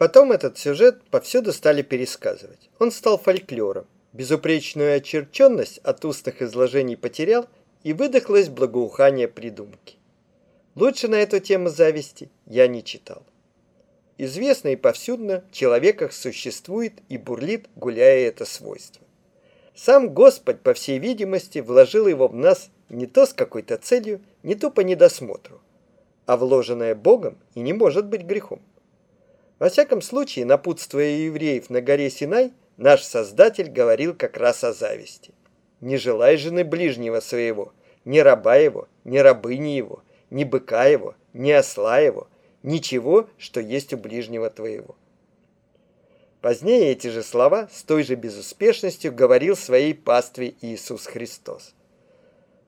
Потом этот сюжет повсюду стали пересказывать. Он стал фольклором. Безупречную очерченность от устных изложений потерял, и выдохлось благоухание придумки. Лучше на эту тему зависти я не читал. Известно и повсюдно в человеках существует и бурлит, гуляя это свойство. Сам Господь, по всей видимости, вложил его в нас не то с какой-то целью, не то по недосмотру, а вложенное Богом и не может быть грехом. Во всяком случае, напутствуя евреев на горе Синай, наш Создатель говорил как раз о зависти. Не желай жены ближнего своего, ни раба его, ни рабыни его, ни быка его, ни осла его, ничего, что есть у ближнего твоего. Позднее эти же слова с той же безуспешностью говорил своей пастве Иисус Христос.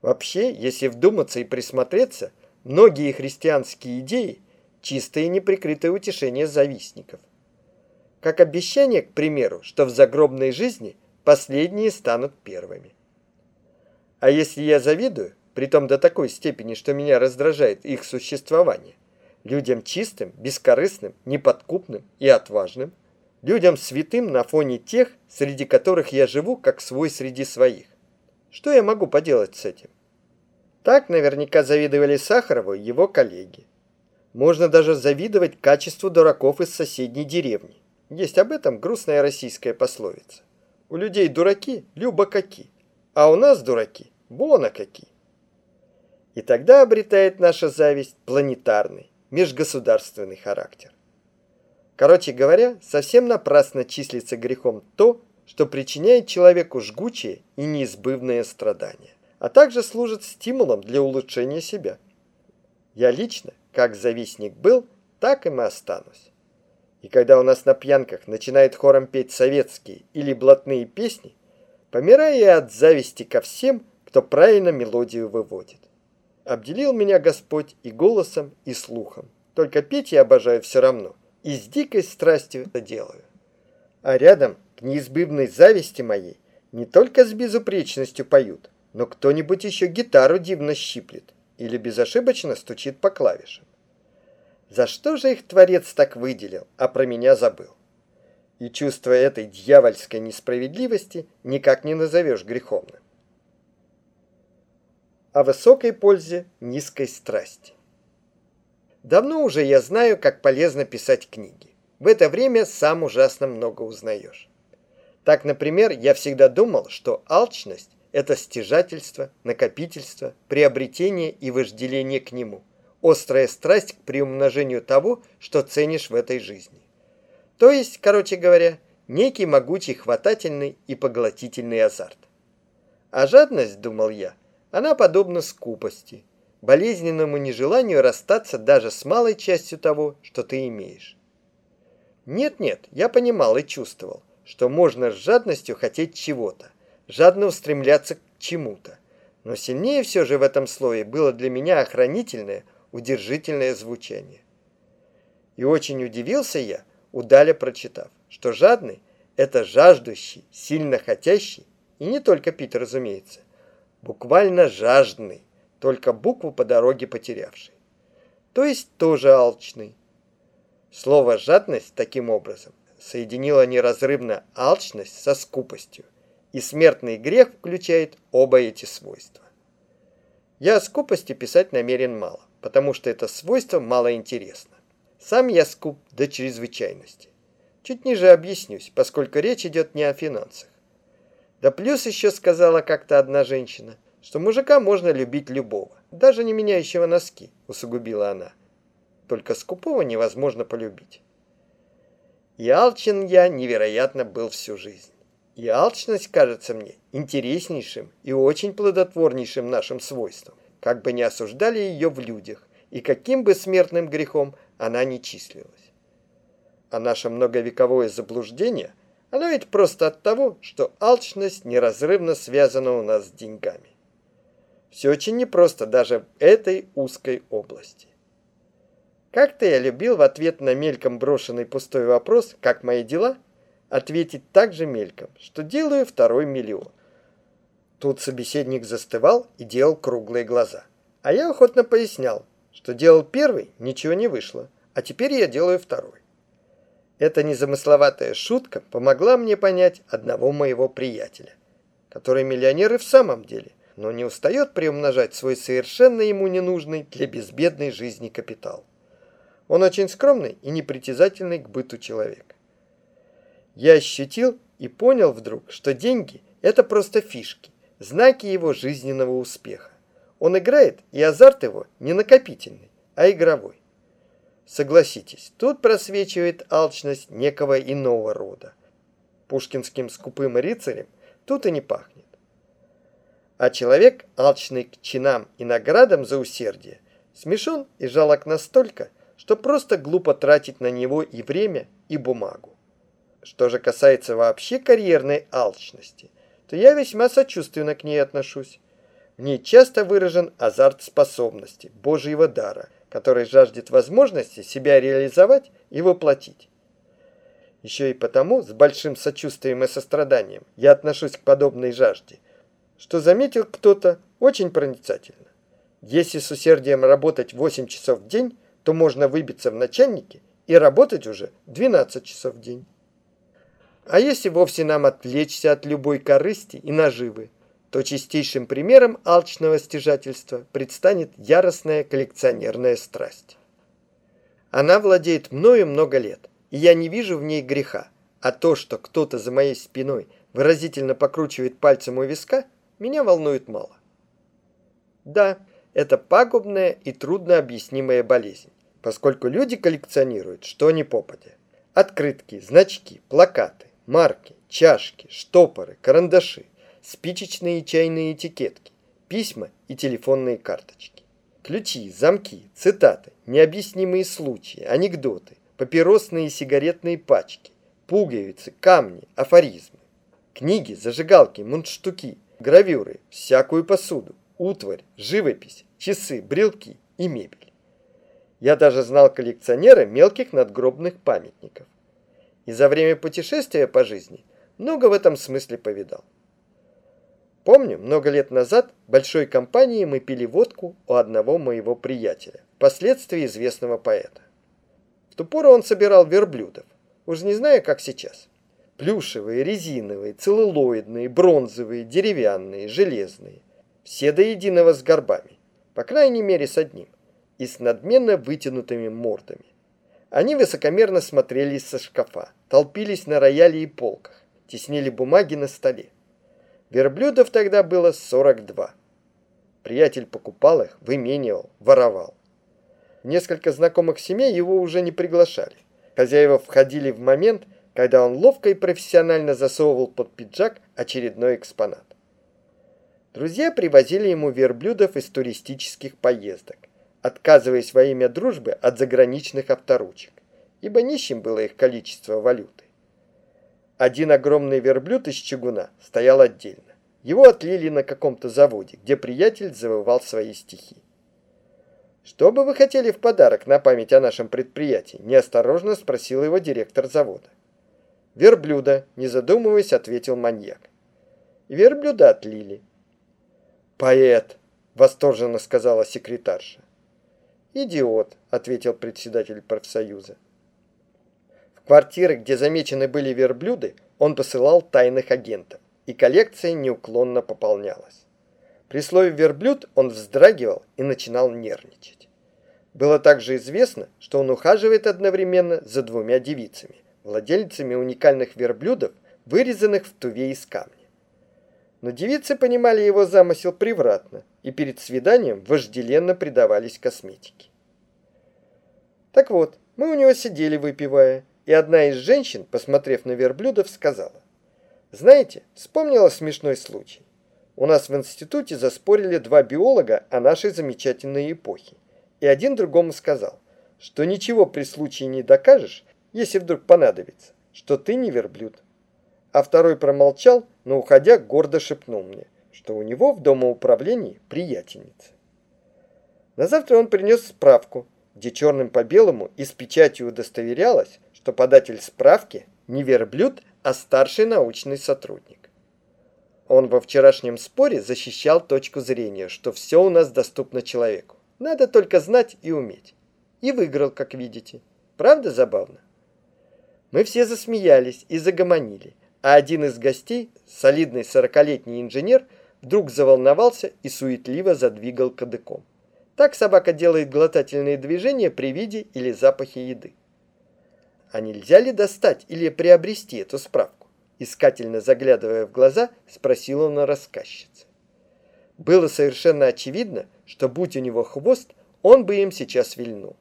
Вообще, если вдуматься и присмотреться, многие христианские идеи – чистое неприкрытое утешение завистников. Как обещание, к примеру, что в загробной жизни последние станут первыми. А если я завидую, притом до такой степени, что меня раздражает их существование, людям чистым, бескорыстным, неподкупным и отважным, людям святым на фоне тех, среди которых я живу, как свой среди своих. Что я могу поделать с этим? Так наверняка завидовали Сахарову его коллеги. Можно даже завидовать качеству дураков из соседней деревни. Есть об этом грустная российская пословица. У людей дураки любо каки, а у нас дураки вон какие. И тогда обретает наша зависть планетарный, межгосударственный характер. Короче говоря, совсем напрасно числится грехом то, что причиняет человеку жгучие и неизбывные страдания, а также служит стимулом для улучшения себя. Я лично как завистник был, так им и останусь. И когда у нас на пьянках начинает хором петь советские или блатные песни, помираю я от зависти ко всем, кто правильно мелодию выводит. Обделил меня Господь и голосом, и слухом. Только петь я обожаю все равно, и с дикой страстью это делаю. А рядом, к неизбывной зависти моей, не только с безупречностью поют, но кто-нибудь еще гитару дивно щиплет или безошибочно стучит по клавишам. За что же их Творец так выделил, а про меня забыл? И чувство этой дьявольской несправедливости никак не назовешь греховным. О высокой пользе низкой страсти. Давно уже я знаю, как полезно писать книги. В это время сам ужасно много узнаешь. Так, например, я всегда думал, что алчность – это стяжательство, накопительство, приобретение и вожделение к нему острая страсть к приумножению того, что ценишь в этой жизни. То есть, короче говоря, некий могучий хватательный и поглотительный азарт. А жадность, думал я, она подобна скупости, болезненному нежеланию расстаться даже с малой частью того, что ты имеешь. Нет-нет, я понимал и чувствовал, что можно с жадностью хотеть чего-то, жадно устремляться к чему-то. Но сильнее все же в этом слове было для меня охранительное – удержительное звучание. И очень удивился я, удаля прочитав, что жадный – это жаждущий, сильно хотящий, и не только пить, разумеется, буквально жаждный, только букву по дороге потерявший. То есть тоже алчный. Слово «жадность» таким образом соединило неразрывно алчность со скупостью, и смертный грех включает оба эти свойства. Я о скупости писать намерен мало потому что это свойство мало интересно. Сам я скуп до чрезвычайности. Чуть ниже объяснюсь, поскольку речь идет не о финансах. Да плюс еще сказала как-то одна женщина, что мужика можно любить любого, даже не меняющего носки, усугубила она. Только скупого невозможно полюбить. И алчен я невероятно был всю жизнь. И алчность кажется мне интереснейшим и очень плодотворнейшим нашим свойством как бы не осуждали ее в людях, и каким бы смертным грехом она ни числилась. А наше многовековое заблуждение, оно ведь просто от того, что алчность неразрывно связана у нас с деньгами. Все очень непросто даже в этой узкой области. Как-то я любил в ответ на мельком брошенный пустой вопрос «Как мои дела?» ответить так же мельком, что делаю второй миллион. Тут собеседник застывал и делал круглые глаза. А я охотно пояснял, что делал первый, ничего не вышло, а теперь я делаю второй. Эта незамысловатая шутка помогла мне понять одного моего приятеля, который миллионер и в самом деле, но не устает приумножать свой совершенно ему ненужный для безбедной жизни капитал. Он очень скромный и непритязательный к быту человек. Я ощутил и понял вдруг, что деньги – это просто фишки, знаки его жизненного успеха. Он играет, и азарт его не накопительный, а игровой. Согласитесь, тут просвечивает алчность некого иного рода. Пушкинским скупым рыцарем тут и не пахнет. А человек, алчный к чинам и наградам за усердие, смешон и жалок настолько, что просто глупо тратить на него и время, и бумагу. Что же касается вообще карьерной алчности, то я весьма сочувственно к ней отношусь. В ней часто выражен азарт способности, Божьего дара – который жаждет возможности себя реализовать и воплотить. Еще и потому с большим сочувствием и состраданием я отношусь к подобной жажде, что заметил кто-то очень проницательно. Если с усердием работать 8 часов в день, то можно выбиться в начальники и работать уже 12 часов в день. А если вовсе нам отвлечься от любой корысти и наживы, то чистейшим примером алчного стяжательства предстанет яростная коллекционерная страсть. Она владеет мною много лет, и я не вижу в ней греха, а то, что кто-то за моей спиной выразительно покручивает пальцем у виска, меня волнует мало. Да, это пагубная и трудно объяснимая болезнь, поскольку люди коллекционируют что ни попадя. Открытки, значки, плакаты, марки, чашки, штопоры, карандаши – спичечные и чайные этикетки, письма и телефонные карточки. Ключи, замки, цитаты, необъяснимые случаи, анекдоты, папиросные и сигаретные пачки, пуговицы, камни, афоризмы. Книги, зажигалки, мундштуки, гравюры, всякую посуду, утварь, живопись, часы, брелки и мебель. Я даже знал коллекционера мелких надгробных памятников. И за время путешествия по жизни много в этом смысле повидал. Помню, много лет назад большой компании мы пили водку у одного моего приятеля, впоследствии известного поэта. В ту пору он собирал верблюдов, уж не знаю, как сейчас. Плюшевые, резиновые, целлулоидные, бронзовые, деревянные, железные. Все до единого с горбами, по крайней мере с одним, и с надменно вытянутыми мордами. Они высокомерно смотрели со шкафа, толпились на рояле и полках, теснили бумаги на столе. Верблюдов тогда было 42. Приятель покупал их, выменивал, воровал. Несколько знакомых семей его уже не приглашали. Хозяева входили в момент, когда он ловко и профессионально засовывал под пиджак очередной экспонат. Друзья привозили ему верблюдов из туристических поездок, отказываясь во имя дружбы от заграничных авторучек, ибо нищим было их количество валюты. Один огромный верблюд из чугуна стоял отдельно. Его отлили на каком-то заводе, где приятель завывал свои стихи. «Что бы вы хотели в подарок на память о нашем предприятии?» – неосторожно спросил его директор завода. «Верблюда», – не задумываясь, ответил маньяк. Верблюда отлили. «Поэт», – восторженно сказала секретарша. «Идиот», – ответил председатель профсоюза квартиры, где замечены были верблюды, он посылал тайных агентов, и коллекция неуклонно пополнялась. При слове «верблюд» он вздрагивал и начинал нервничать. Было также известно, что он ухаживает одновременно за двумя девицами, владельцами уникальных верблюдов, вырезанных в туве из камня. Но девицы понимали его замысел превратно и перед свиданием вожделенно предавались косметике. Так вот, мы у него сидели выпивая, и одна из женщин, посмотрев на верблюдов, сказала, «Знаете, вспомнила смешной случай. У нас в институте заспорили два биолога о нашей замечательной эпохе. И один другому сказал, что ничего при случае не докажешь, если вдруг понадобится, что ты не верблюд. А второй промолчал, но уходя гордо шепнул мне, что у него в домоуправлении приятельница. На завтра он принес справку, где черным по белому и с печатью удостоверялось, что податель справки не верблюд, а старший научный сотрудник. Он во вчерашнем споре защищал точку зрения, что все у нас доступно человеку. Надо только знать и уметь. И выиграл, как видите. Правда забавно? Мы все засмеялись и загомонили, а один из гостей, солидный сорокалетний инженер, вдруг заволновался и суетливо задвигал кадыком. Так собака делает глотательные движения при виде или запахе еды. А нельзя ли достать или приобрести эту справку? Искательно заглядывая в глаза, спросил он у рассказчицы. Было совершенно очевидно, что будь у него хвост, он бы им сейчас вильнул.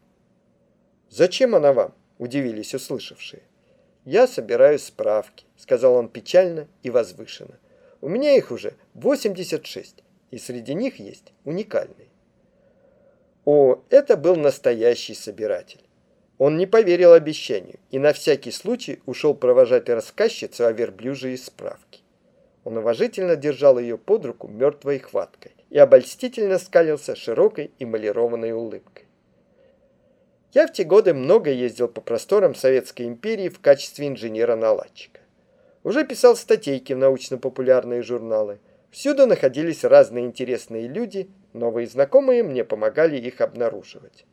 «Зачем она вам?» – удивились услышавшие. «Я собираю справки», – сказал он печально и возвышенно. «У меня их уже 86, и среди них есть уникальные». О, это был настоящий собиратель. Он не поверил обещанию и на всякий случай ушел провожать рассказчицу о верблюжьей справке. Он уважительно держал ее под руку мертвой хваткой и обольстительно скалился широкой эмалированной улыбкой. Я в те годы много ездил по просторам Советской империи в качестве инженера-наладчика. Уже писал статейки в научно-популярные журналы. Всюду находились разные интересные люди, новые знакомые мне помогали их обнаруживать.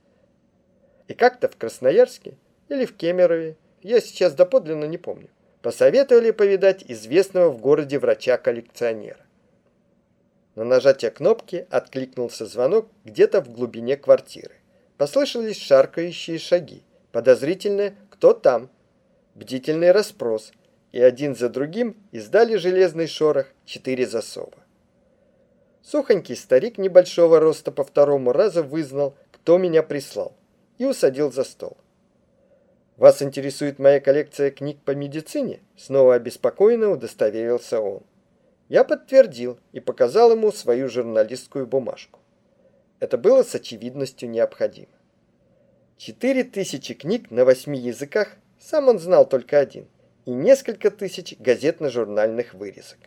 И как-то в Красноярске или в Кемерове, я сейчас доподлинно не помню, посоветовали повидать известного в городе врача-коллекционера. На нажатие кнопки откликнулся звонок где-то в глубине квартиры. Послышались шаркающие шаги. Подозрительное «Кто там?». Бдительный расспрос. И один за другим издали железный шорох четыре засова. Сухонький старик небольшого роста по второму разу вызнал, кто меня прислал, и усадил за стол. «Вас интересует моя коллекция книг по медицине?» Снова обеспокоенно удостоверился он. Я подтвердил и показал ему свою журналистскую бумажку. Это было с очевидностью необходимо. Четыре тысячи книг на восьми языках, сам он знал только один, и несколько тысяч газетно-журнальных вырезок.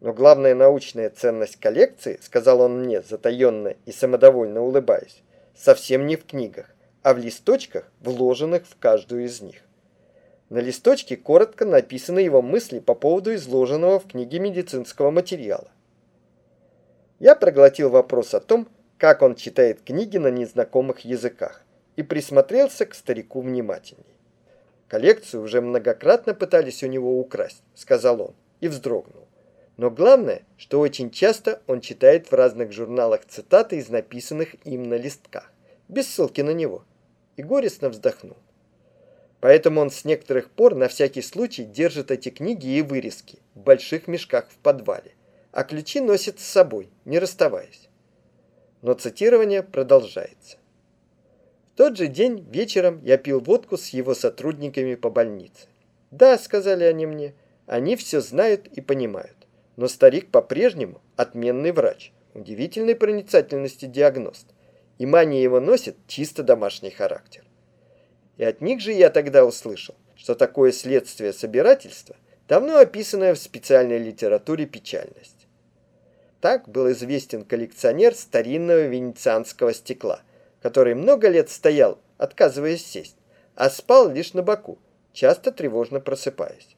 Но главная научная ценность коллекции, сказал он мне, затаенно и самодовольно улыбаясь, совсем не в книгах, а в листочках, вложенных в каждую из них. На листочке коротко написаны его мысли по поводу изложенного в книге медицинского материала. Я проглотил вопрос о том, как он читает книги на незнакомых языках, и присмотрелся к старику внимательней. Коллекцию уже многократно пытались у него украсть, сказал он, и вздрогнул. Но главное, что очень часто он читает в разных журналах цитаты из написанных им на листках, без ссылки на него и горестно вздохнул. Поэтому он с некоторых пор на всякий случай держит эти книги и вырезки в больших мешках в подвале, а ключи носит с собой, не расставаясь. Но цитирование продолжается. В тот же день вечером я пил водку с его сотрудниками по больнице. Да, сказали они мне, они все знают и понимают. Но старик по-прежнему отменный врач, удивительной проницательности диагност и мания его носит чисто домашний характер. И от них же я тогда услышал, что такое следствие собирательства давно описанное в специальной литературе печальность. Так был известен коллекционер старинного венецианского стекла, который много лет стоял, отказываясь сесть, а спал лишь на боку, часто тревожно просыпаясь.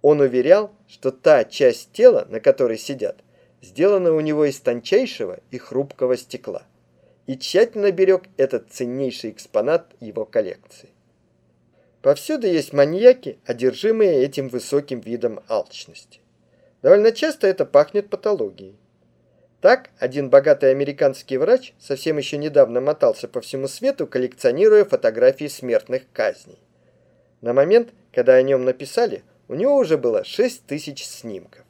Он уверял, что та часть тела, на которой сидят, сделана у него из тончайшего и хрупкого стекла – и тщательно берег этот ценнейший экспонат его коллекции. Повсюду есть маньяки, одержимые этим высоким видом алчности. Довольно часто это пахнет патологией. Так, один богатый американский врач совсем еще недавно мотался по всему свету, коллекционируя фотографии смертных казней. На момент, когда о нем написали, у него уже было 6 тысяч снимков.